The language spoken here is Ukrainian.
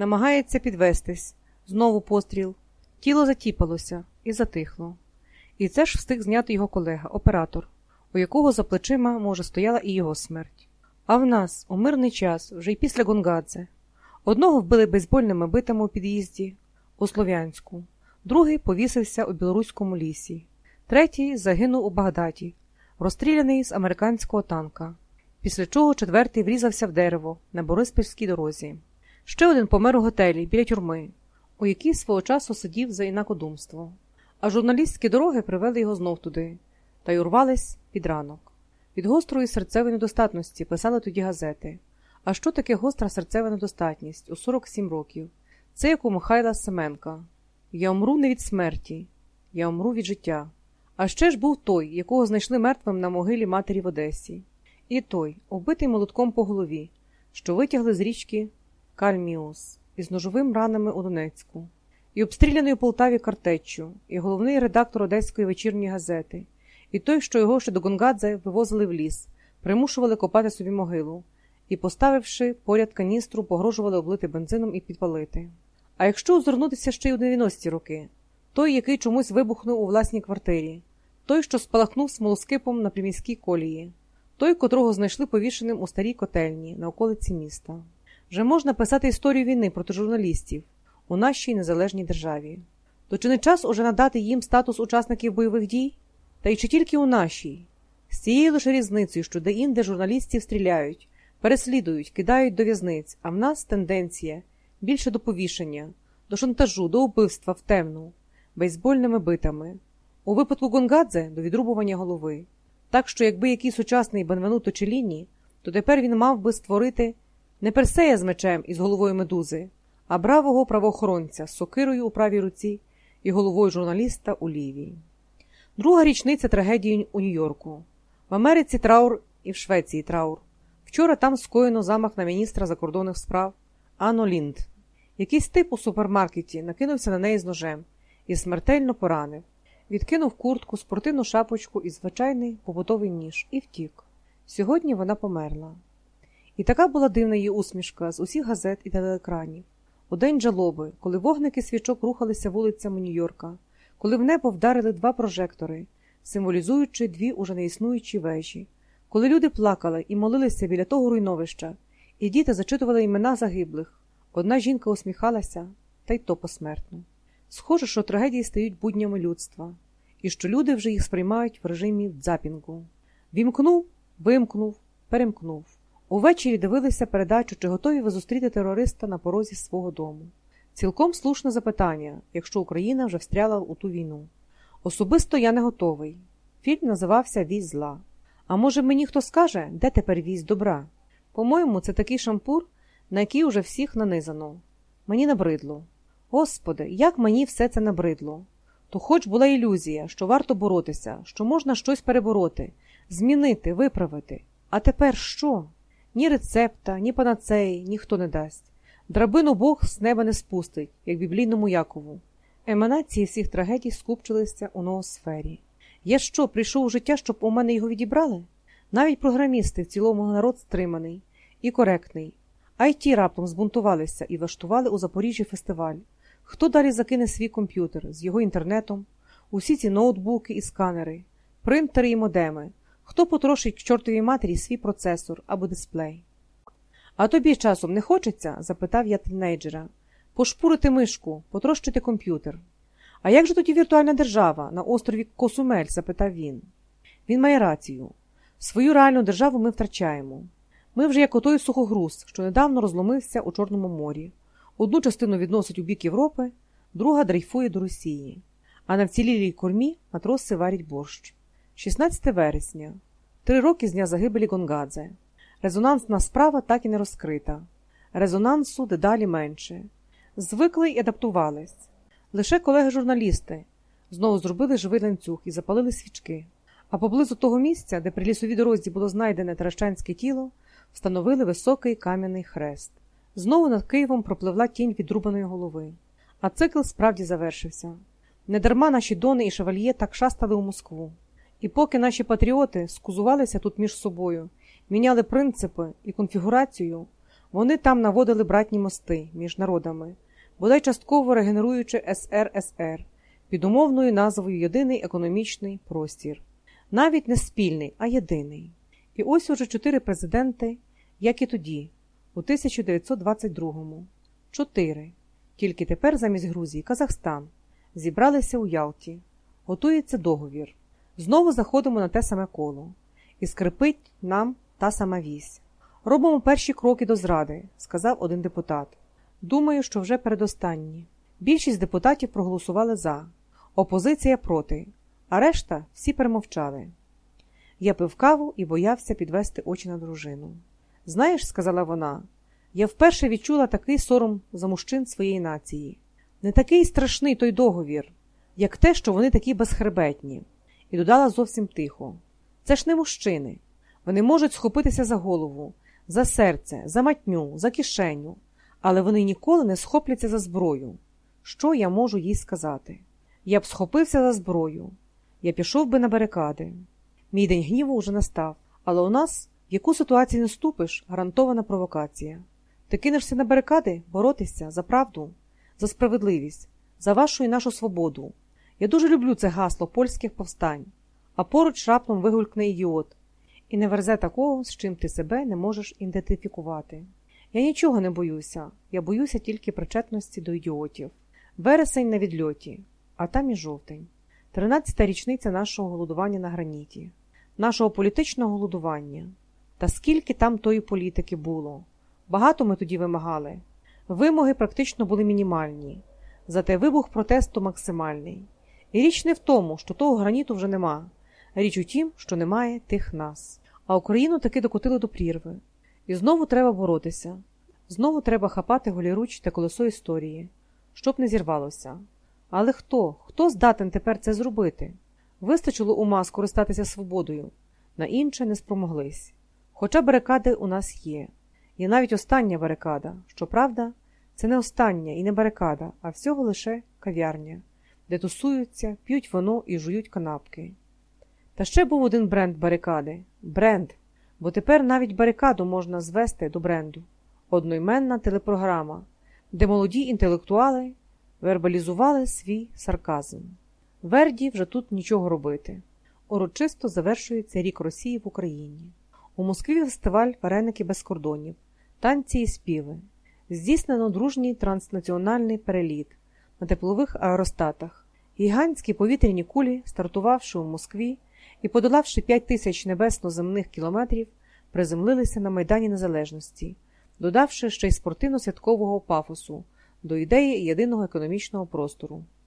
Намагається підвестись. Знову постріл. Тіло затіпалося і затихло. І це ж встиг зняти його колега, оператор, у якого за плечима, може, стояла і його смерть. А в нас, у мирний час, вже й після Гонгадзе. Одного вбили бейсбольними битами у під'їзді у Слов'янську, другий повісився у білоруському лісі, третій загинув у Багдаді, розстріляний з американського танка, після чого четвертий врізався в дерево на Бориспільській дорозі. Ще один помер у готелі біля тюрми, у якій свого часу сидів за інакодумство. А журналістські дороги привели його знов туди, та й урвались під ранок. Від гострої серцевої недостатності писали тоді газети. А що таке гостра серцева недостатність у 47 років? Це як у Михайла Семенка. Я умру не від смерті, я умру від життя. А ще ж був той, якого знайшли мертвим на могилі матері в Одесі, і той, убитий молотком по голові, що витягли з річки Кальміус із ножовим ранами у Донецьку, і обстріляний Полтаві картеччю, і головний редактор Одеської вечірньої газети, і той, що його ще до Гонгадзе вивозили в ліс, примушували копати собі могилу і, поставивши поряд каністру, погрожували облити бензином і підпалити. А якщо озирнутися ще й у 90-ті роки, той, який чомусь вибухнув у власній квартирі, той, що спалахнув смолоскипом на приміській колії, той, котрого знайшли повішеним у старій котельні на околиці міста. Вже можна писати історію війни проти журналістів у нашій незалежній державі. То чи не час уже надати їм статус учасників бойових дій? Та й чи тільки у нашій? З цією лише різницею, що де-інде журналістів стріляють, переслідують, кидають до в'язниць, а в нас тенденція більше до повішення, до шантажу, до убивства в темну, бейсбольними битами. У випадку Гонгадзе до відрубування голови. Так що, якби якийсь сучасний Бенвенуто Челіні, то тепер він мав би створити не персея з мечем із головою медузи, а бравого правоохоронця з сокирою у правій руці і головою журналіста у лівій. Друга річниця трагедії у Нью-Йорку. В Америці траур і в Швеції траур. Вчора там скоєно замах на міністра закордонних справ Анно Лінд. Якийсь тип у супермаркеті накинувся на неї з ножем і смертельно поранив. Відкинув куртку, спортивну шапочку і звичайний побутовий ніж і втік. Сьогодні вона померла. І така була дивна її усмішка з усіх газет і телеекранів. У день жалоби, коли вогники свічок рухалися вулицями Нью-Йорка, коли в небо вдарили два прожектори, символізуючи дві уже неіснуючі вежі, коли люди плакали і молилися біля того руйновища, і діти зачитували імена загиблих, одна жінка усміхалася, та й то посмертно. Схоже, що трагедії стають буднями людства, і що люди вже їх сприймають в режимі дзапінгу. Вімкнув, вимкнув, перемкнув. Увечері дивилися передачу, чи готові ви зустріти терориста на порозі свого дому. Цілком слушне запитання, якщо Україна вже встряла у ту війну. Особисто я не готовий. Фільм називався Вісь зла. А може, мені хто скаже, де тепер вісь добра? По-моєму, це такий шампур, на який уже всіх нанизано. Мені набридло. Господи, як мені все це набридло. То хоч була ілюзія, що варто боротися, що можна щось перебороти, змінити, виправити. А тепер що? Ні рецепта, ні панацеї ніхто не дасть. Драбину Бог з неба не спустить, як біблійному Якову. Еманації всіх трагедій скупчилися у ноосфері. Я що, прийшов у життя, щоб у мене його відібрали? Навіть програмісти в цілому народ стриманий і коректний. А й ті раптом збунтувалися і влаштували у Запоріжжі фестиваль. Хто далі закине свій комп'ютер з його інтернетом, усі ці ноутбуки і сканери, принтери і модеми, хто потрошить к чортовій матері свій процесор або дисплей. А тобі часом не хочеться? запитав я тінейджера. Пошпурити мишку, потрощити комп'ютер. А як же тоді віртуальна держава на острові Косумель? запитав він. Він має рацію. Свою реальну державу ми втрачаємо. Ми вже як отой сухогруз, що недавно розломився у Чорному морі. Одну частину відносить у бік Європи, друга дрейфує до Росії. А на вцілілій кормі матроси варять борщ. 16 вересня. Три роки з дня загибелі Гонгадзе. Резонансна справа так і не розкрита. Резонансу дедалі менше. Звикли й адаптувались. Лише колеги-журналісти знову зробили живий ланцюг і запалили свічки. А поблизу того місця, де при лісовій дорозі було знайдене таращанське тіло, встановили високий кам'яний хрест. Знову над Києвом пропливла тінь відрубаної голови. А цикл справді завершився. Недарма наші дони і шевальє так шастали у Москву. І поки наші патріоти скузувалися тут між собою, міняли принципи і конфігурацію, Вони там наводили братні мости між народами, бодай частково регенеруючи СРСР під умовною назвою Єдиний економічний простір. Навіть не спільний, а єдиний. І ось уже чотири президенти, як і тоді, у 1922-му. Чотири. Тільки тепер замість Грузії Казахстан. Зібралися у Ялті. Готується договір. Знову заходимо на те саме коло. І скрипить нам та сама вісь. Робимо перші кроки до зради, сказав один депутат. Думаю, що вже передостанні. Більшість депутатів проголосували за, опозиція проти, а решта всі перемовчали. Я пив каву і боявся підвести очі на дружину. Знаєш, сказала вона, я вперше відчула такий сором за мужчин своєї нації. Не такий страшний той договір, як те, що вони такі безхребетні, і додала зовсім тихо. Це ж не мужчини. Вони можуть схопитися за голову, за серце, за матню, за кишеню, але вони ніколи не схопляться за зброю. Що я можу їй сказати? Я б схопився за зброю, я пішов би на барикади. Мій день гніву уже настав, але у нас, в яку ситуацію не ступиш, гарантована провокація. Ти кинешся на барикади боротися за правду, за справедливість, за вашу і нашу свободу. Я дуже люблю це гасло польських повстань, а поруч раптом вигулькне ідіот, і не верзе такого, з чим ти себе не можеш ідентифікувати. Я нічого не боюся, я боюся тільки причетності до ідіотів. Вересень на відльоті, а там і жовтень. Тринадцята річниця нашого голодування на граніті, нашого політичного голодування. Та скільки там тої політики було? Багато ми тоді вимагали. Вимоги практично були мінімальні, зате вибух протесту максимальний. І річ не в тому, що того граніту вже нема. Річ у тім, що немає тих нас. А Україну таки докотили до прірви. І знову треба боротися. Знову треба хапати голіруч та колесо історії, щоб не зірвалося. Але хто? Хто здатен тепер це зробити? Вистачило ума скористатися свободою, на інше не спромоглись. Хоча барикади у нас є. Є навіть остання барикада. Щоправда, це не остання і не барикада, а всього лише кав'ярня, де тусуються, п'ють вино і жують канапки. Та ще був один бренд барикади бренд, бо тепер навіть барикаду можна звести до бренду. Одноіменна телепрограма, де молоді інтелектуали вербалізували свій сарказм. Верді вже тут нічого робити. Урочисто завершується рік Росії в Україні. У Москві фестиваль Вареники без кордонів, танці і співи. Здійснено дружній транснаціональний переліт на теплових аеростатах. Гігантські повітряні кулі, стартувавши у Москві і подолавши 5 тисяч небесно-земних кілометрів, приземлилися на Майдані Незалежності, додавши ще й спортивно-святкового пафосу до ідеї єдиного економічного простору.